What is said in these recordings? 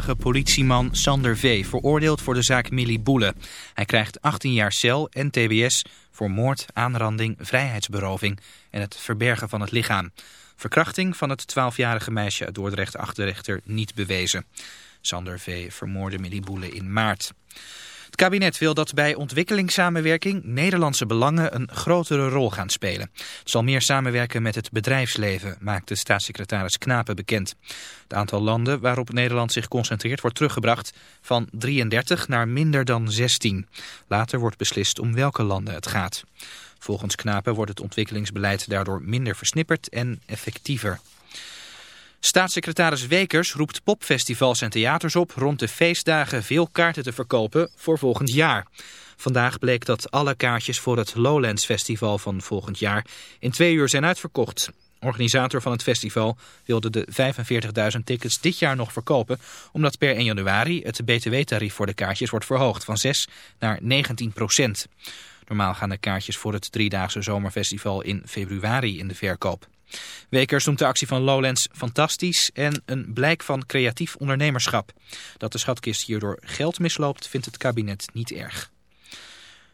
voormalige politieman Sander V. veroordeeld voor de zaak Millie Boele. Hij krijgt 18 jaar cel en tbs voor moord, aanranding, vrijheidsberoving en het verbergen van het lichaam. Verkrachting van het 12-jarige meisje uit Dordrecht achter de rechter niet bewezen. Sander V. vermoorde Millie Boele in maart. Het kabinet wil dat bij ontwikkelingssamenwerking Nederlandse belangen een grotere rol gaan spelen. Het zal meer samenwerken met het bedrijfsleven, maakte staatssecretaris Knapen bekend. Het aantal landen waarop Nederland zich concentreert wordt teruggebracht van 33 naar minder dan 16. Later wordt beslist om welke landen het gaat. Volgens Knapen wordt het ontwikkelingsbeleid daardoor minder versnipperd en effectiever. Staatssecretaris Wekers roept popfestivals en theaters op rond de feestdagen veel kaarten te verkopen voor volgend jaar. Vandaag bleek dat alle kaartjes voor het Lowlands Festival van volgend jaar in twee uur zijn uitverkocht. Organisator van het festival wilde de 45.000 tickets dit jaar nog verkopen, omdat per 1 januari het btw-tarief voor de kaartjes wordt verhoogd van 6 naar 19 procent. Normaal gaan de kaartjes voor het driedaagse zomerfestival in februari in de verkoop. Wekers noemt de actie van Lowlands fantastisch en een blijk van creatief ondernemerschap. Dat de schatkist hierdoor geld misloopt vindt het kabinet niet erg.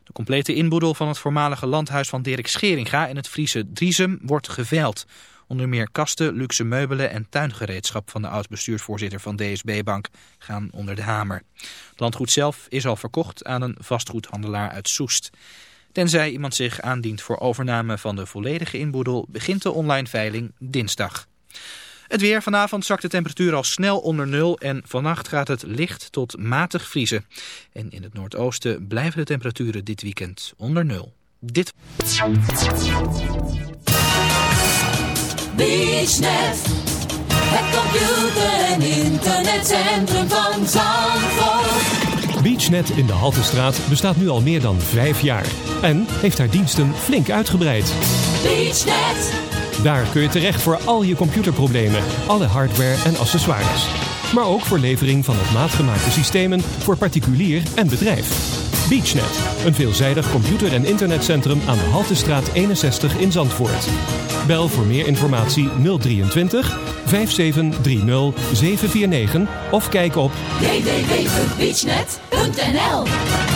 De complete inboedel van het voormalige landhuis van Dirk Scheringa in het Friese Driesem wordt geveild. Onder meer kasten, luxe meubelen en tuingereedschap van de oud-bestuursvoorzitter van DSB Bank gaan onder de hamer. Het landgoed zelf is al verkocht aan een vastgoedhandelaar uit Soest. Tenzij iemand zich aandient voor overname van de volledige inboedel, begint de online veiling dinsdag. Het weer. Vanavond zakt de temperatuur al snel onder nul en vannacht gaat het licht tot matig vriezen. En in het noordoosten blijven de temperaturen dit weekend onder nul. Dit... BeachNet, het computer- en internetcentrum van Zandvoort. BeachNet in de Haltestraat bestaat nu al meer dan vijf jaar. En heeft haar diensten flink uitgebreid. BeachNet, Daar kun je terecht voor al je computerproblemen, alle hardware en accessoires. Maar ook voor levering van op maat gemaakte systemen voor particulier en bedrijf. BeachNet, een veelzijdig computer- en internetcentrum aan de Haltestraat 61 in Zandvoort. Bel voor meer informatie 023 5730 749 of kijk op www.beachnet.nl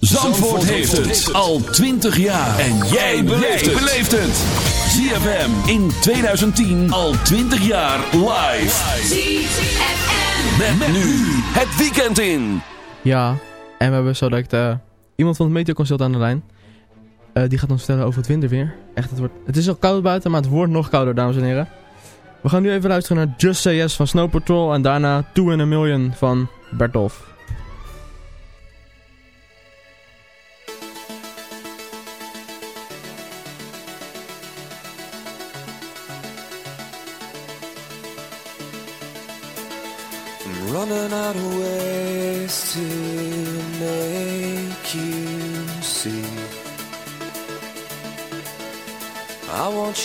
Zandvoort heeft het al 20 jaar. En jij beleeft het. ZFM in 2010 al 20 jaar live. ZFM. Met, nu het weekend in. Ja, en we hebben zo direct eh, iemand van het Meteoconsult aan de lijn. Eh, die gaat ons vertellen over het winterweer. Echt, het, wordt, het is al koud buiten, maar het wordt nog kouder, dames en heren. We gaan nu even luisteren naar Just Say Yes van Snow Patrol en daarna Two in a Million van Bertolf.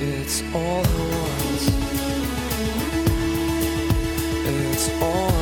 It's all horns. It's all.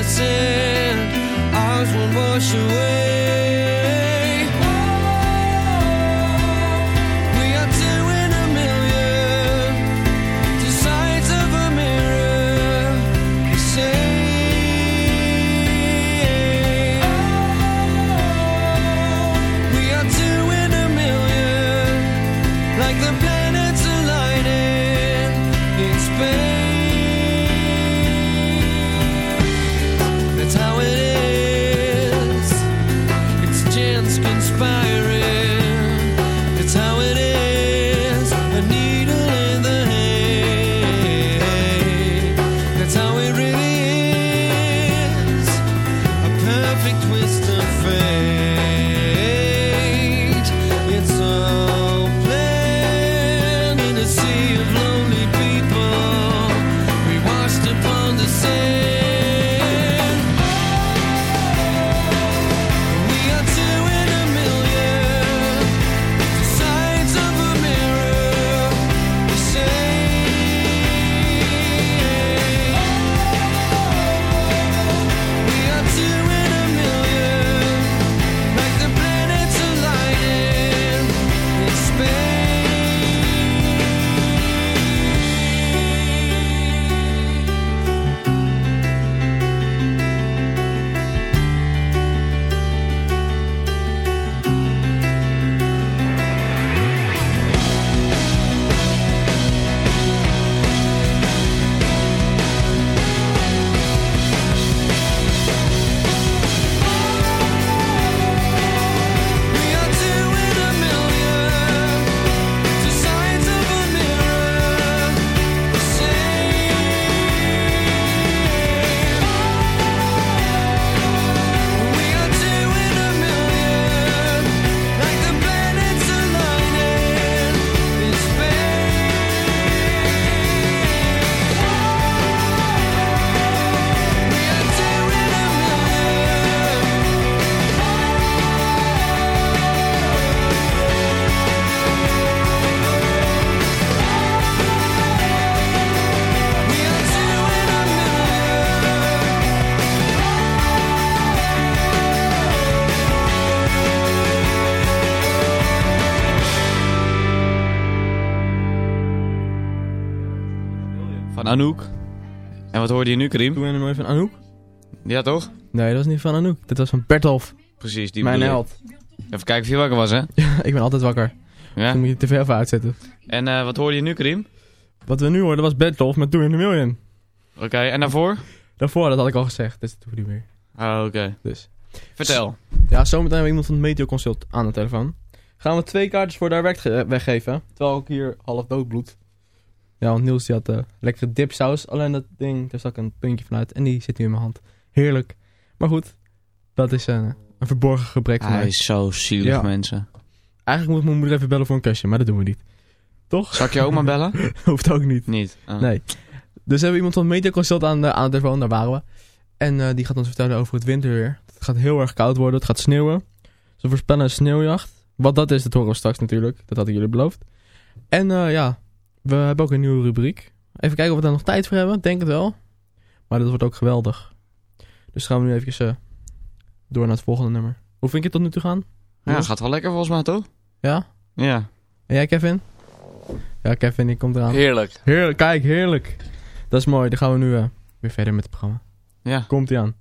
that's ours will wash away. Anouk. En wat hoorde je nu, Karim? Doe je hem even van Anouk? Ja, toch? Nee, dat was niet van Anouk. Dat was van Bertolf. Precies, die Mijn held. Even kijken of je wakker was, hè? ik ben altijd wakker. Ja. Dan moet je de tv even uitzetten. En eh, wat hoorde je nu, Karim? Wat we nu hoorden was Bertolf met Doe in the Million. Oké, en daarvoor? Daarvoor, dat had ik al gezegd. Dus dat hoef ik niet meer. Ah, oké. Dus. Vertel. Ja, zometeen hebben we iemand van het Meteo Consult aan de telefoon. Gaan we twee kaartjes voor ge- weggeven. Terwijl ik hier half dood bloed. Ja, want Niels die had eh, lekkere dipsaus. Alleen dat ding, daar stak een puntje vanuit. En die zit nu in mijn hand. Heerlijk. Maar goed, dat is eh, een verborgen gebrek van Hij mij. is zo zielig, Ja. mensen. Eigenlijk moet mijn moeder even bellen voor een kusje, maar dat doen we niet. Toch? Zal ik je oma bellen? Hoeft ook niet. Niet. Ah. Nee. Dus hebben we iemand van Meteor Consult aan de, aan de telefoon, daar waren we. En eh, die gaat ons vertellen over het winterweer. Het gaat heel erg koud worden, het gaat sneeuwen. Ze voorspellen een sneeuwjacht. Wat dat is, dat horen we straks natuurlijk. Dat hadden jullie beloofd. En ja, we hebben ook een nieuwe rubriek. Even kijken of we daar nog tijd voor hebben. Denk het wel. Maar dat wordt ook geweldig. Dus gaan we nu even door naar het volgende nummer. Hoe vind je het tot nu toe gaan? Ja, gaat wel lekker volgens mij, toch? Ja? Ja. En jij, Kevin? Ja, Kevin, die komt eraan. Heerlijk. Heerlijk, kijk, heerlijk. Dat is mooi. Dan gaan we nu eh, weer verder met het programma. Ja. Komt ie aan.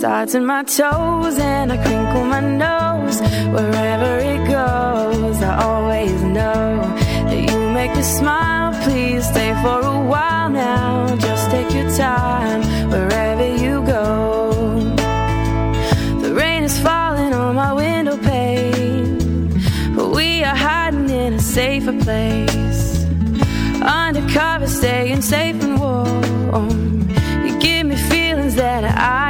Starts in my toes and I crinkle my nose. Wherever it goes, I always know that you make me smile. Please stay for a while now. Just take your time wherever you go. The rain is falling on my window pane, but we are hiding in a safer place. Undercover, staying safe and warm. You give me feelings that I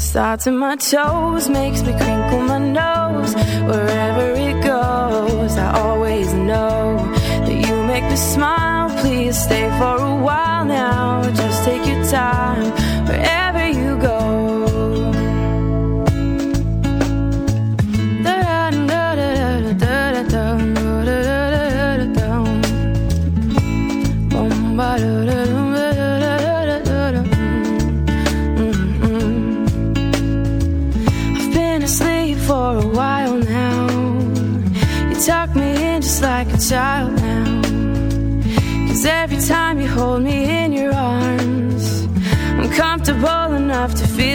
starts in my toes, makes me crinkle my nose. Wherever it goes, I always know that you make me smile. Please stay for a while now. Just take your time wherever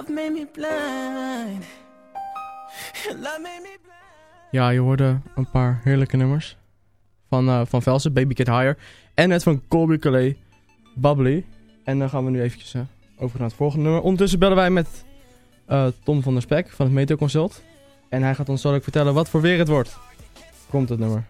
Love made me blind. Love made me Ja, je hoorde een paar heerlijke nummers. Van, eh van Velsen, Baby Get Higher. En net van Colby Calais, Bubbly. En dan gaan we nu eventjes eh, over naar het volgende nummer. Ondertussen bellen wij met eh, Tom van der Spek van het Meteo Consult. En hij gaat ons zo vertellen wat voor weer het wordt. Komt het nummer.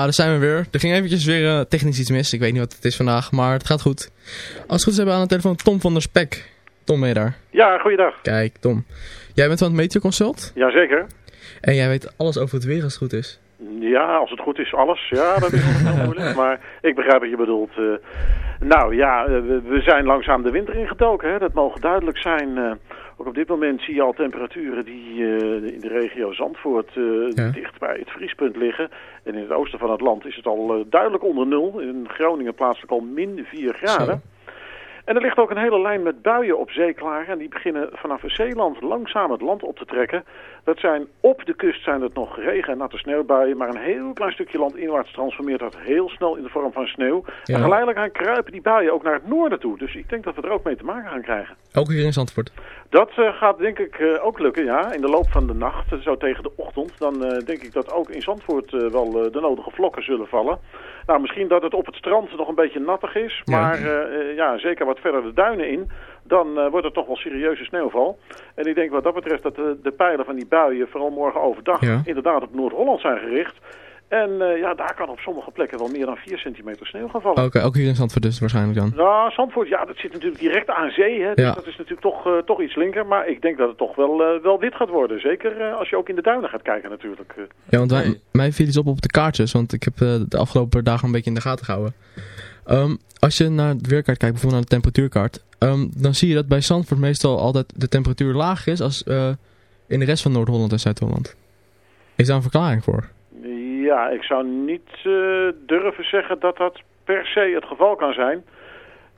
Ja, daar zijn we weer. Er ging eventjes weer eh, technisch iets mis. Ik weet niet wat het is vandaag, maar het gaat goed. Als het goed is hebben we aan de telefoon Tom van der Spek. Tom, ben je daar? Ja, goeiedag. Kijk, Tom. Jij bent van het Meteoconsult Jazeker. en jij weet alles over het weer als het goed is. Ja, als het goed is, alles. Ja, dat is heel moeilijk. Maar ik begrijp wat je bedoelt. Eh, nou ja, eh, we, we zijn langzaam de winter ingedoken. Hè. Dat mogen duidelijk zijn. Ook op dit moment zie je al temperaturen die eh, in de regio Zandvoort eh, dicht bij het vriespunt liggen. En in het oosten van het land is het al eh, duidelijk onder nul. In Groningen plaatselijk al min 4 graden. En er ligt ook een hele lijn met buien op zee klaar. En die beginnen vanaf Zeeland langzaam het land op te trekken. Dat zijn op de kust zijn het nog regen en natte sneeuwbuien. Maar een heel klein stukje land inwaarts transformeert dat heel snel in de vorm van sneeuw. Ja. En geleidelijk aan kruipen die buien ook naar het noorden toe. Dus ik denk dat we er ook mee te maken gaan krijgen. Ook hier in Zandvoort. Dat eh, gaat denk ik eh, ook lukken, ja. In de loop van de nacht, eh, zo tegen de ochtend. Dan denk ik dat ook in Zandvoort wel de nodige vlokken zullen vallen. Nou, misschien dat het op het strand nog een beetje nattig is. Ja. Maar eh, eh, ja, zeker wat verder de duinen in. Dan eh, wordt het toch wel serieuze sneeuwval. En ik denk wat dat betreft dat de, de pijlen van die buien, vooral morgen overdag, Ja. inderdaad op Noord-Holland zijn gericht. En eh, ja, daar kan op sommige plekken wel meer dan 4 centimeter sneeuw gaan vallen. Oké, ook hier in Zandvoort dus waarschijnlijk dan. Nou, Zandvoort, ja, dat zit natuurlijk direct aan zee. Hè, dus Ja. dat is natuurlijk toch, eh, toch iets linker. Maar ik denk dat het toch wel, eh, wel wit gaat worden. Zeker als je ook in de duinen gaat kijken natuurlijk. Ja, want wij, mij viel iets op op de kaartjes, want ik heb de afgelopen dagen een beetje in de gaten gehouden. Ehm, als je naar het weerkaart kijkt, bijvoorbeeld naar de temperatuurkaart, ehm, dan zie je dat bij Zandvoort meestal altijd de temperatuur lager is als in de rest van Noord-Holland en Zuid-Holland. Is daar een verklaring voor? Ja, ik zou niet eh, durven zeggen dat dat per se het geval kan zijn.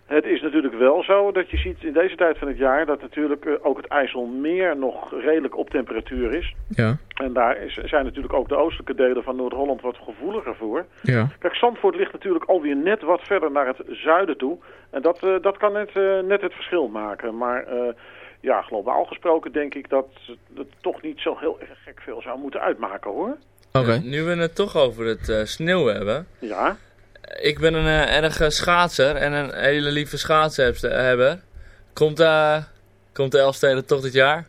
Het is natuurlijk wel zo dat je ziet in deze tijd van het jaar dat natuurlijk eh, ook het IJsselmeer nog redelijk op temperatuur is. Ja. En daar is, zijn natuurlijk ook de oostelijke delen van Noord-Holland wat gevoeliger voor. Ja. Kijk, Zandvoort ligt natuurlijk alweer net wat verder naar het zuiden toe. En dat, eh, dat kan net, net het verschil maken. Maar ja, globaal gesproken denk ik dat het toch niet zo heel erg gek veel zou moeten uitmaken hoor. Oké. Nu we het toch over het eh, sneeuw hebben. Ja. Ik ben een eh, erge schaatser en een hele lieve schaatshebber. Komt, eh komt de Elfsteden toch dit jaar?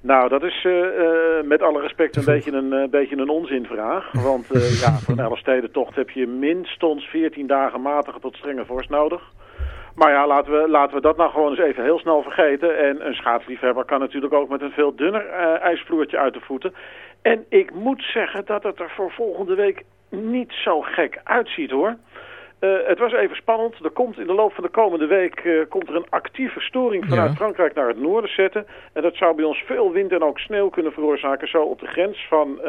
Nou, dat is eh, eh, met alle respect een beetje een, eh, beetje een onzinvraag. Want eh, ja, voor een Elfstedentocht heb je minstens 14 dagen matige tot strenge vorst nodig. Maar ja, laten we, laten we dat nou gewoon eens even heel snel vergeten. En een schaatsliefhebber kan natuurlijk ook met een veel dunner eh, ijsvloertje uit de voeten. En ik moet zeggen dat het er voor volgende week niet zo gek uitziet hoor. Eh, het was even spannend. Er komt in de loop van de komende week eh, komt er een actieve storing vanuit Ja. Frankrijk naar het noorden zetten. En dat zou bij ons veel wind en ook sneeuw kunnen veroorzaken. Zo op de grens van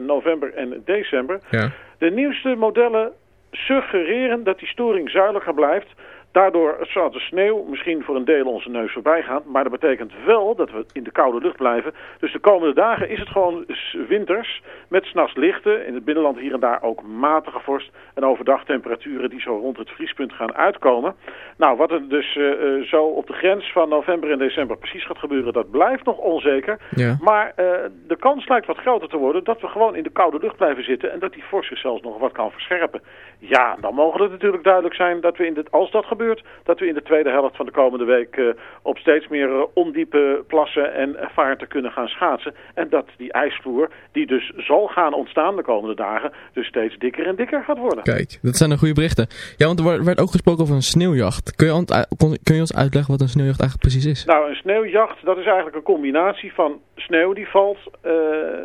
november en december. Ja. De nieuwste modellen suggereren dat die storing zuidelijker blijft. Daardoor zal de sneeuw misschien voor een deel onze neus voorbij gaan. Maar dat betekent wel dat we in de koude lucht blijven. Dus de komende dagen is het gewoon winters. Met s'nachts lichte. In het binnenland hier en daar ook matige vorst. En overdag temperaturen die zo rond het vriespunt gaan uitkomen. Nou, wat er dus eh, eh, zo op de grens van november en december precies gaat gebeuren, dat blijft nog onzeker. Ja. Maar eh, de kans lijkt wat groter te worden dat we gewoon in de koude lucht blijven zitten en dat die vorst zich zelfs nog wat kan verscherpen. Ja, dan mogen het natuurlijk duidelijk zijn dat we in dit, als dat gebeurt, dat we in de tweede helft van de komende week eh, op steeds meer eh, ondiepe plassen en eh, vaarten kunnen gaan schaatsen. En dat die ijsvloer, die dus zal gaan ontstaan de komende dagen, dus steeds dikker en dikker gaat worden. Kijk, dat zijn de goede berichten. Ja, want er werd- ook gesproken over een sneeuwjacht. Kun je, kun je ons uitleggen wat een sneeuwjacht eigenlijk precies is? Nou, een sneeuwjacht, dat is eigenlijk een combinatie van sneeuw die valt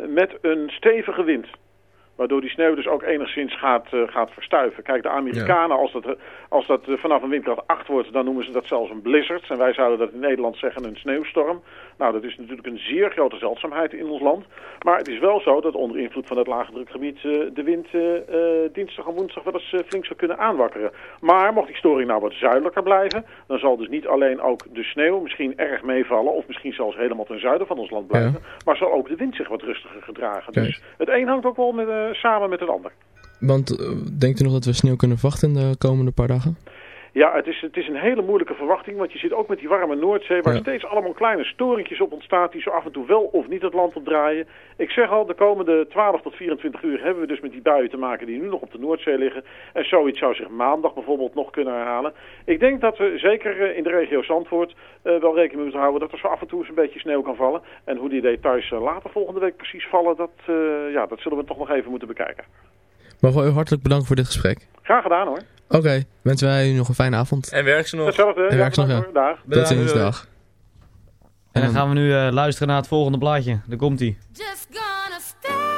met een stevige wind. Waardoor die sneeuw dus ook enigszins gaat, eh, gaat verstuiven. Kijk, de Amerikanen, als dat, als dat eh, vanaf een windkracht 8 wordt, dan noemen ze dat zelfs een blizzard. En wij zouden dat in Nederland zeggen een sneeuwstorm. Nou, dat is natuurlijk een zeer grote zeldzaamheid in ons land. Maar het is wel zo dat onder invloed van het lage drukgebied eh, de wind eh, eh, dinsdag en woensdag wel eens flink zou kunnen aanwakkeren. Maar mocht die storing nou wat zuidelijker blijven, dan zal dus niet alleen ook de sneeuw misschien erg meevallen, of misschien zelfs helemaal ten zuiden van ons land blijven, maar zal ook de wind zich wat rustiger gedragen. Kijk. Dus het een hangt ook wel met, samen met het ander. Want denkt u nog dat we sneeuw kunnen verwachten de komende paar dagen? Ja, het is, het is een hele moeilijke verwachting, want je zit ook met die warme Noordzee, waar Ja. steeds allemaal kleine storingjes op ontstaan, die zo af en toe wel of niet het land opdraaien. Ik zeg al, de komende 12 tot 24 uur hebben we dus met die buien te maken die nu nog op de Noordzee liggen. En zoiets zou zich maandag bijvoorbeeld nog kunnen herhalen. Ik denk dat we zeker eh, in de regio Zandvoort eh, wel rekening moeten houden dat er zo af en toe eens een beetje sneeuw kan vallen. En hoe die details eh, later volgende week precies vallen, dat, ja, dat zullen we toch nog even moeten bekijken. Maar wel u hartelijk bedankt voor dit gesprek. Graag gedaan hoor. Oké, wensen wij u nog een fijne avond. En werk ze nog. Hetzelfde. En werk ze nog, ja. Tot ziens, dag. En dan gaan we nu eh, luisteren naar het volgende blaadje. Daar komt-ie. Just gonna stay.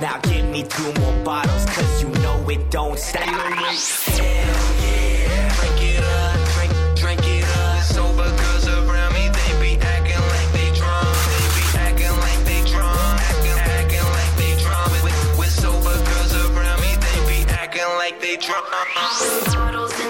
Now give me two more bottles, cause you know it don't stay. Hell yeah. Drink it up, drink, drink it up. Around me, they be acting like they drunk. They be acting like they drunk. Acting, acting like they drunk. Around me, they be acting like they drunk. Bottles in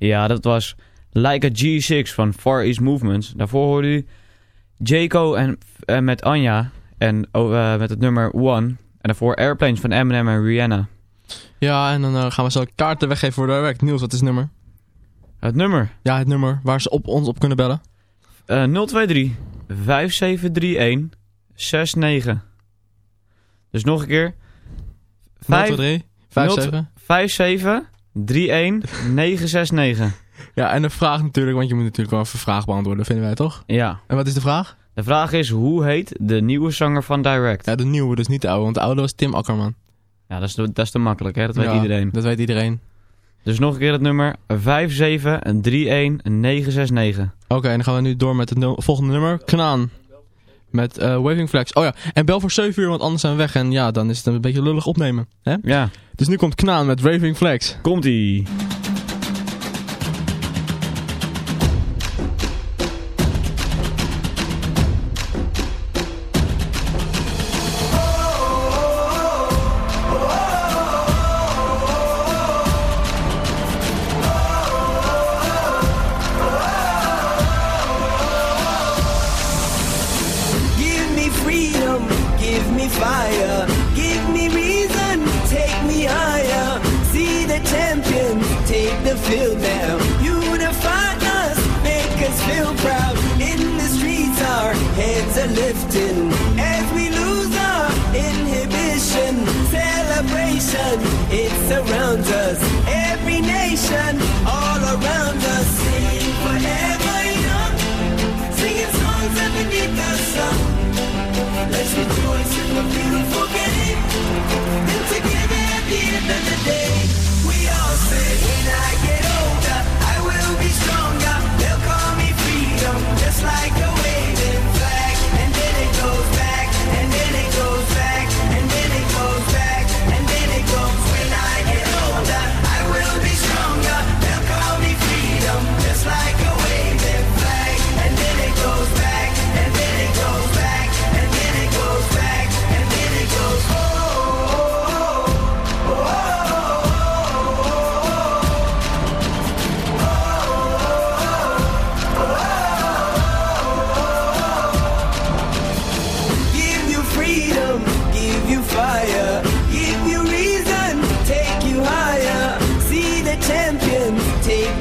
Ja, dat was Like a G6 van Far East Movements. Daarvoor hoorde u Jaco en, eh, met Anja en oh, eh, met het nummer One. En daarvoor Airplanes van Eminem en Rihanna. Ja, en dan eh, gaan we zo kaarten weggeven voor de werk. Niels, wat is het nummer? Het nummer? Ja, het nummer waar ze op ons op kunnen bellen. Eh 023 5731 69. Dus nog een keer. 023 57 57 31 969. Ja, en de vraag natuurlijk, want je moet natuurlijk wel even een vraag beantwoorden, vinden wij toch? Ja. En wat is de vraag? De vraag is, hoe heet de nieuwe zanger van Direct? Ja, de nieuwe, dus niet de oude, want de oude was Tim Akkerman. Ja, dat is, te- dat is te makkelijk, hè? Dat weet Ja, iedereen. Dat weet iedereen. Dus nog een keer het nummer 57 31 969. Oké, en dan gaan we nu door met het volgende nummer. Knaan. Met eh, Waving Flags. Oh ja, en bel voor 7 uur, want anders zijn we weg. En ja, dan is het een beetje lullig opnemen. Hè? Ja. Dus nu komt Knaan met Waving Flags. Komt-ie.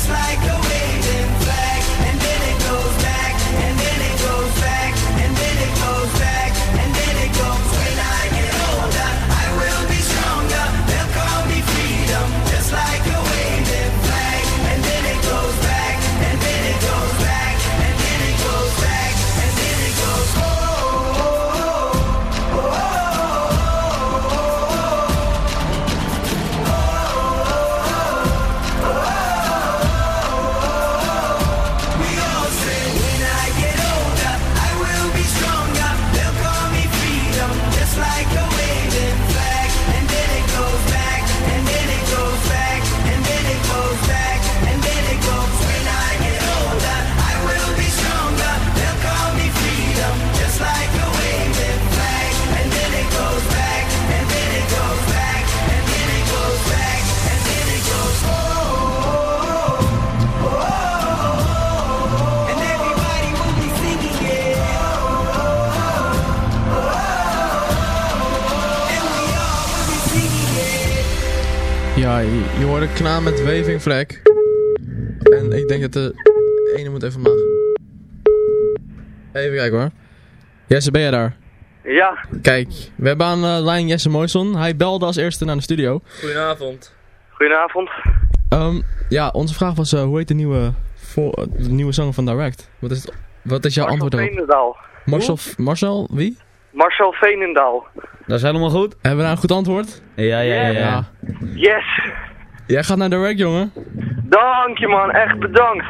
freedom, just like a Ja, je, je hoorde Knaan met Waving Flag. En ik denk dat de ene moet even mag. Even kijken hoor. Jesse, ben jij daar? Ja. Kijk, we hebben aan de lijn Jesse Moison. Hij belde als eerste naar de studio. Goedenavond. Goedenavond. Ehm, ja, onze vraag was, eh, hoe heet de nieuwe, vo- eh, de nieuwe zanger van Direct? Wat is, het- wat is jouw antwoord daarop? Veenendaal. Marcel, Marcel, wie? Marcel Veenendaal. Dat is helemaal goed. Hebben we daar een goed antwoord? Ja, ja, ja. ja. Yes. Jij gaat naar Direct, jongen. Dank je man, echt bedankt.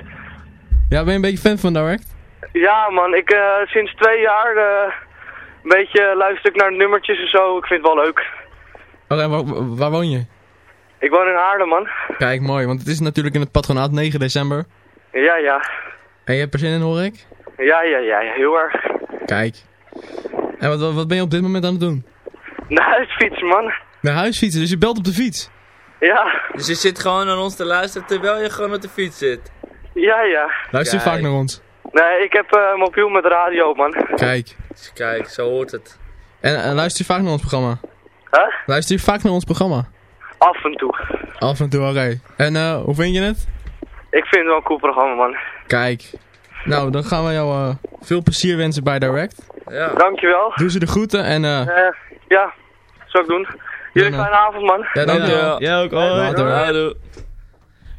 Ja, ben je een beetje fan van Direct? Ja man, ik eh, sinds twee jaar eh, een beetje luister ik naar de nummertjes en zo. Ik vind het wel leuk. Oké, waar, waar woon je? Ik woon in Haarlem man. Kijk, mooi, want het is natuurlijk in het patronaat 9 december. Ja, ja. En je hebt er zin in, hoor ik? Ja, ja, ja, heel erg. Kijk. En wat, wat, ben je op dit moment aan het doen? Naar huis fietsen man. Naar huis fietsen, dus je belt op de fiets? Ja, Dus je zit gewoon naar ons te luisteren terwijl je gewoon op de fiets zit. ja, ja. Luister je Kijk. vaak naar ons? Nee, ik heb eh mobiel met radio man. Kijk. Kijk, zo hoort het. En, en luister je vaak naar ons programma? Huh? Luister je vaak naar ons programma? Af en toe. Af en toe, oké. En eh, hoe vind je het? Ik vind het wel een cool programma man. Kijk. Nou, dan gaan we jou eh, veel plezier wensen bij Direct. Ja. Dankjewel. Doe ze de groeten en... eh Eh, ja, zal ik doen. Jullie fijne avond man. Ja, dankjewel. Jij ook. Hoi. Doe.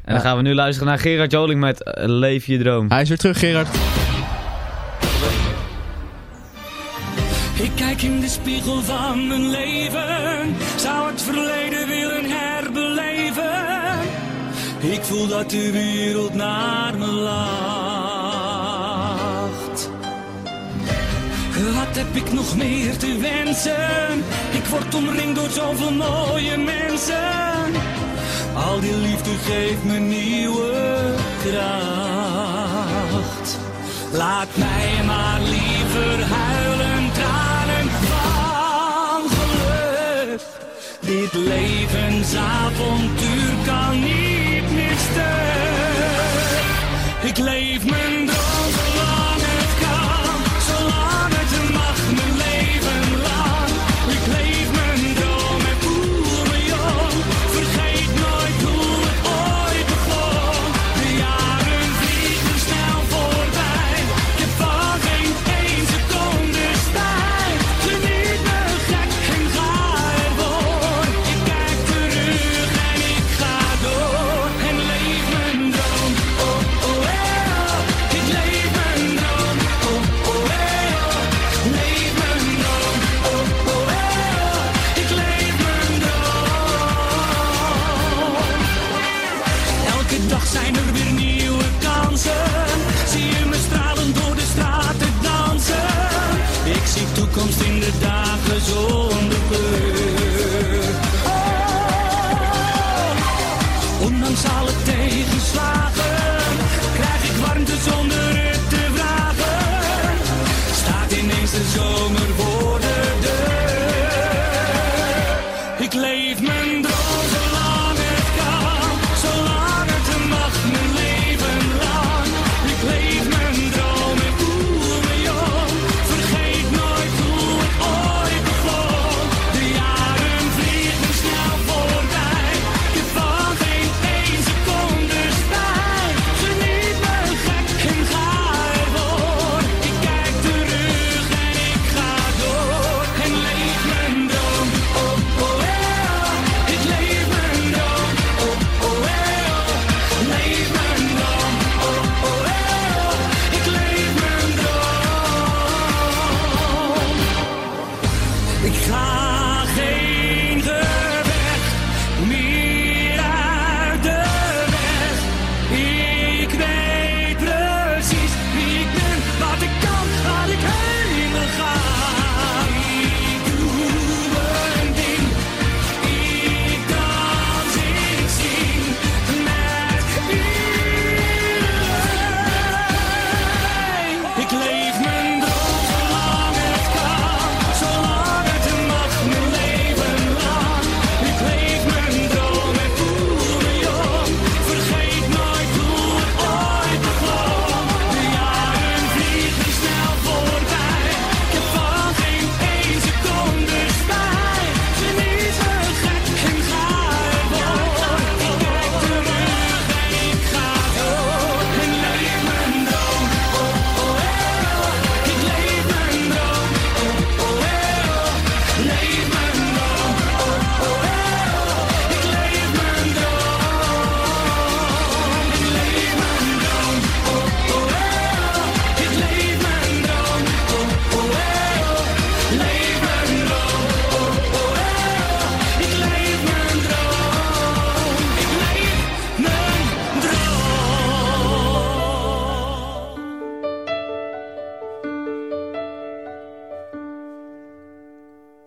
En dan gaan we nu luisteren naar Gerard Joling met eh, Leef je droom. Hij is weer terug, Gerard. Ik kijk in de spiegel van mijn leven, zou het verleden willen herbeleven. Ik voel dat de wereld naar me lacht. Wat heb ik nog meer te wensen? Ik word omringd door zoveel mooie mensen. Al die liefde geeft me nieuwe kracht. Laat mij maar liever huilen, tranen van geluk. Dit levensavontuur kan niet meer stuk. Ik leef mijn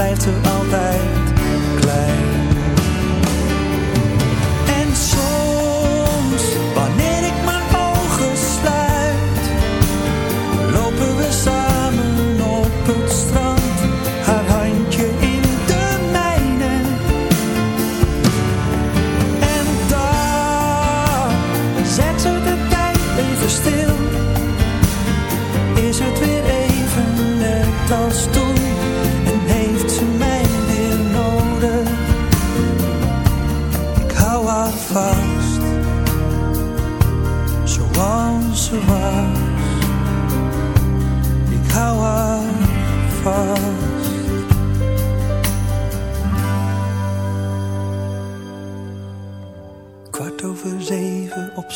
Blijft ze altijd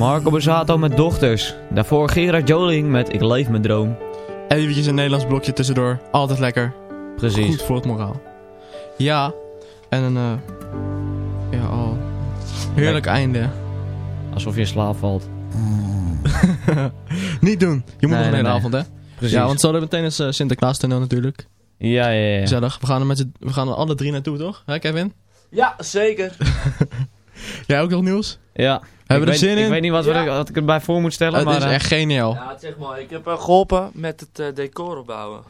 Marco Borsato met dochters. Daarvoor Gerard Joling met Ik leef mijn droom. Eventjes een Nederlands blokje tussendoor. Altijd lekker. Precies. Goed voor het moraal. Ja, en een... eh ja, al... Heerlijk einde. Alsof je in slaap valt. Niet doen. Je moet Nee, nog een hele nee. avond, hè? Precies. Ja, want zo hebben we meteen eens uh, Sinterklaas toneel natuurlijk. Ja, ja, ja. Gezellig. We gaan er met we gaan er alle drie naartoe, toch? Hè, Kevin? Ja, zeker. Jij ook nog nieuws? Ja. Hebben we ik er weet, zin in? Ik weet niet wat, we Ja. er- wat ik erbij voor moet stellen, Het maar... is eh, echt geniaal. Ja, zeg maar, ik heb eh, geholpen met het eh, decor opbouwen.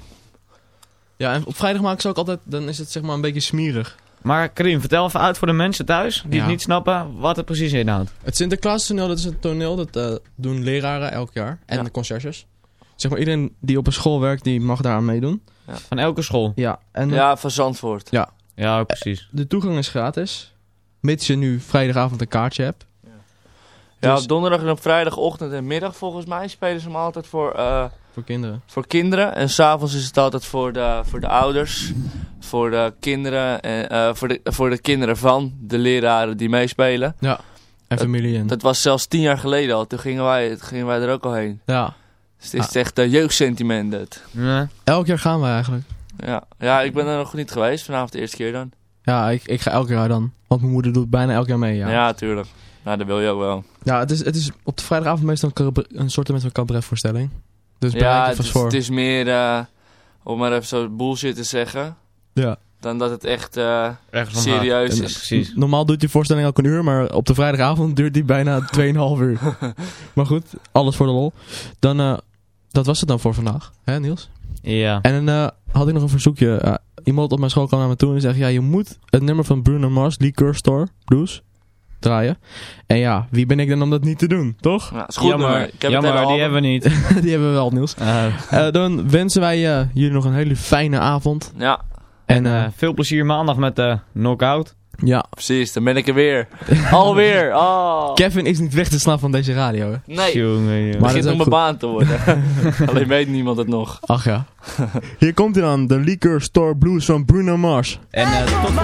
Ja, en op vrijdag maken ze ook altijd, dan is het zeg maar een beetje smerig. Maar Karim, vertel even uit voor de mensen thuis die Ja. het niet snappen wat het precies inhoudt. Het Sinterklaas toneel, dat is een toneel, dat eh, doen leraren elk jaar. En Ja. de conciërges. Zeg maar, iedereen die op een school werkt, die mag daar aan meedoen. Van elke school? Ja. En, Ja, van Zandvoort. Ja. Ja, precies. De toegang is gratis. Mits je nu vrijdagavond een kaartje hebt. Ja, Dus- op donderdag en op vrijdagochtend en middag volgens mij spelen ze hem altijd voor, eh, Voor kinderen. voor kinderen. En s'avonds is het altijd voor de, voor de ouders, voor de kinderen en eh, voor, de, voor de kinderen van de leraren die meespelen. Ja, en familie en... Dat was zelfs tien jaar geleden al. Toen gingen wij, toen gingen wij er ook al heen. Ja. Dus het is echt uh, jeugdsentiment dit. Elk jaar gaan wij eigenlijk. Ja. ja, ik ben er nog niet geweest. Vanavond de eerste keer dan. Ja, ik, ik ga elk jaar dan. Want mijn moeder doet bijna elk jaar mee, ja. Ja, tuurlijk. Nou, dat wil je ook wel. Ja, het is, het is op de vrijdagavond meestal een, een soort van cabaretvoorstelling. Dus ja, je het is, voor. het is meer, eh, om maar even zo bullshit te zeggen. Ja. Dan dat het echt eh, Echt van serieus En, is. eh, Normaal duurt die voorstelling een uur, maar op de vrijdagavond duurt die bijna 2,5 uur. maar goed, alles voor de lol. Dan, eh, dat was het dan voor vandaag, hè Niels? Ja. En dan eh, had ik nog een verzoekje. Eh, iemand op mijn school kwam naar me toe en zei, ja, je moet het nummer van Bruno Mars, Liquor Store, Blues, draaien. En ja, wie ben ik dan om dat niet te doen, toch? Ja, is goed Jammer. Ik heb jammer die hebben we niet. die hebben we wel, Niels. Eh, dan wensen wij eh, jullie nog een hele fijne avond. Ja. En En veel plezier maandag met de knockout. Ja, Precies, dan ben ik er weer. Alweer. Oh. Kevin is niet weg te slaan van deze radio, hè? Nee. Jongen, jongen. Maar Het begint om mijn baan te worden. Alleen weet niemand het nog. Ach ja. Hier komt hij dan, de Liquor Store Blues van Bruno Mars. En eh, tot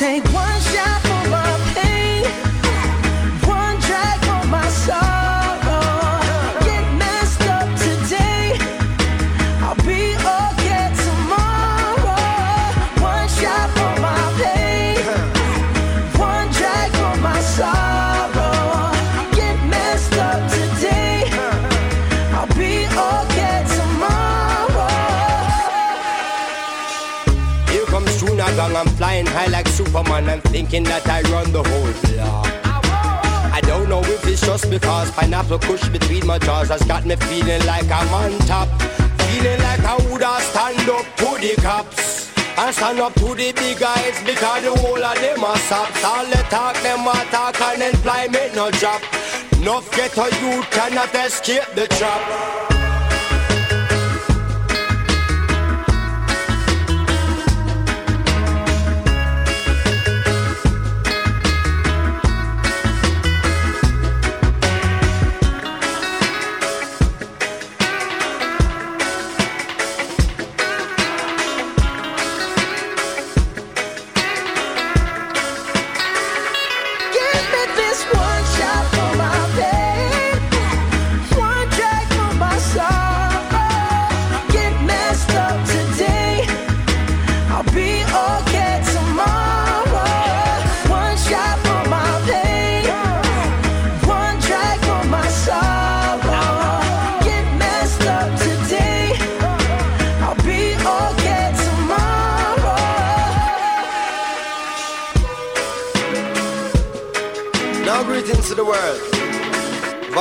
take one Superman. I'm thinking that I run the whole block. I don't know if it's just because pineapple kush between my jaws has got me feeling like I'm on top. Feeling like I woulda stand up to the cops. And stand up to the big guys because the whole of them are sops. All the talk, them a talk and employment no job. Enough get a youth cannot escape the trap.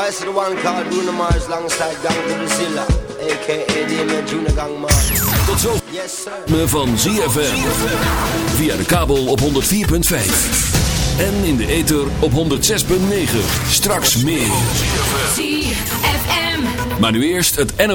Voice of the one called Bruno Mars alongside Gang to Brazilla, aka the Junior Gang Mars. Tot zo. Yes sir. Me van ZFM. Via de kabel op 104.5. En in de ether op 106.9. Straks meer. ZFM. Maar nu eerst het NO.